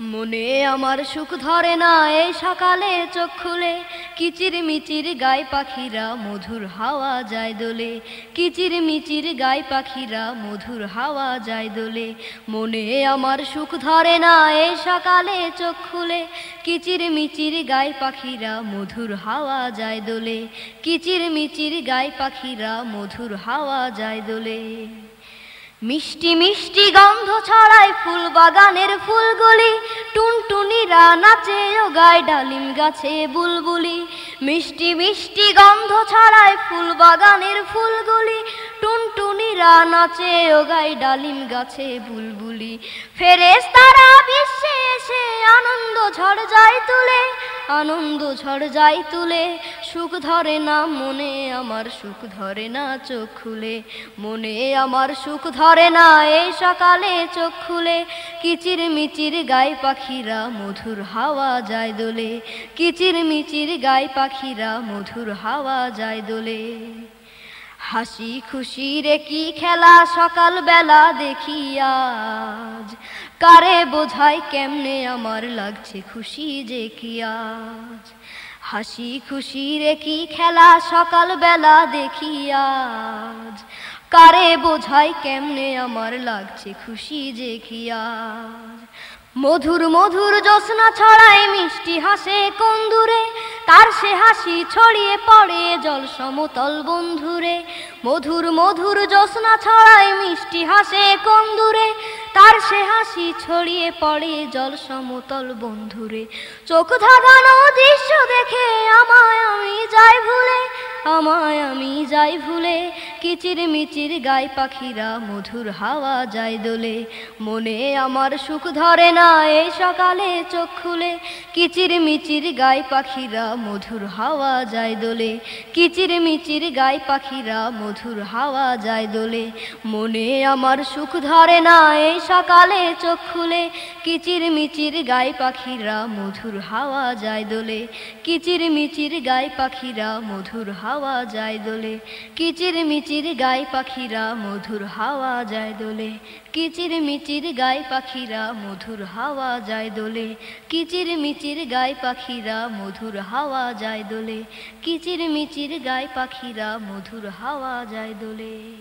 মনে আমার সুখ ধরে না এই সকালে চোখ খুলে। কিচির মিচির গায়ে পাখিরা মধুর হাওয়া যায় দোলে। কিচির মিচির গায়ে পাখিরা মধুর হাওয়া যায় দোলে। মনে আমার সুখ ধরে না এই সকালে চোখ খুলে। কিচির মিচির গায়ে পাখিরা মধুর হাওয়া যায় দোলে। কিচির মিচির গায়ে পাখিরা মধুর হাওয়া যায় দোলে। মিষ্টি মিষ্টি গন্ধ ছড়ায় ফুল বাগানের ফুলগুলি। টুনটুনিরা নাচে ও গায় ডালিম গাছে বুলবুলি। মিষ্টি মিষ্টি গন্ধ ছড়ায় ফুল বাগানের ফুলগুলি। টুনটুনিরা নাচে ও গায় ডালিম গাছে বুলবুলি। ফেরেস তারা বিশ্বে এসে আনন্দ ঝড় যায় তুলে, আনন্দ ঝড় যায় তুলে। সুখ ধরে না, মনে আমার সুখ ধরে না চোখ খুলে। মনে আমার সুখ ধরে না, এই সকালে চোখ খুলে। কিচির মিচির গায়ে পাখিরা মধুর হাওয়া যায় দোলে। কিচির মিচির গায়ে পাখিরা মধুর হাওয়া যায় দোলে। হাসি খুশি রে কি খেলা সকাল বেলা দেখি আজ? কারে বোঝাই কেমনে আমার লাগছে খুশি যে কি আজ? হাসি খুশি রে কি খেলা সকাল বেলা দেখি আজ? কারে বোঝাই কেমনে আমার লাগছে খুশি যে কি আজ? মধুর মধুর জ্যোৎস্না ছড়ায় মিষ্টি হাসে কোন দূরে তার সে হাসি ছড়িয়ে পড়ে জল সমতল বন্ধুরে। মধুর মধুর জ্যোৎস্না ছড়ায় মিষ্টি হাসে কোন সে হাসি ছড়িয়ে পড়ে জল সমতল বন্ধুরে। চোখ ধাগানো দৃশ্য দেখে আমায় আমি যাই ভুলে, আমায় আমি যাই ভুলে। কিচির মিচির গায়ে পাখিরা মধুর হাওয়া যায় দোলে। মনে আমার সুখ ধরে না এই সকালে চোখ খুলে। কিচির মিচির গায়ে পাখিরা মধুর হাওয়া যায় দোলে। কিচির মিচির গায়ে পাখিরা মধুর হাওয়া যায় দোলে। মনে আমার সুখ ধরে না এই সকালে চোখ খুলে। কিচির মিচির গায়ে পাখিরা মধুর হাওয়া যায় দোলে। কিচির মিচির গায়ে পাখিরা মধুর হাওয়া যায় দোলে। কিচির মিচির গায়ে পাখিরা মধুর হাওয়া যায় দোলে। কিচির মিচির গাই পাখিরা মধুর হাওয়া যায় দোলে। কিচির মিচির গাই পাখিরা মধুর হাওয়া যায় দোলে। কিচির মিচির গাই পাখিরা মধুর হাওয়া যায় দোলে।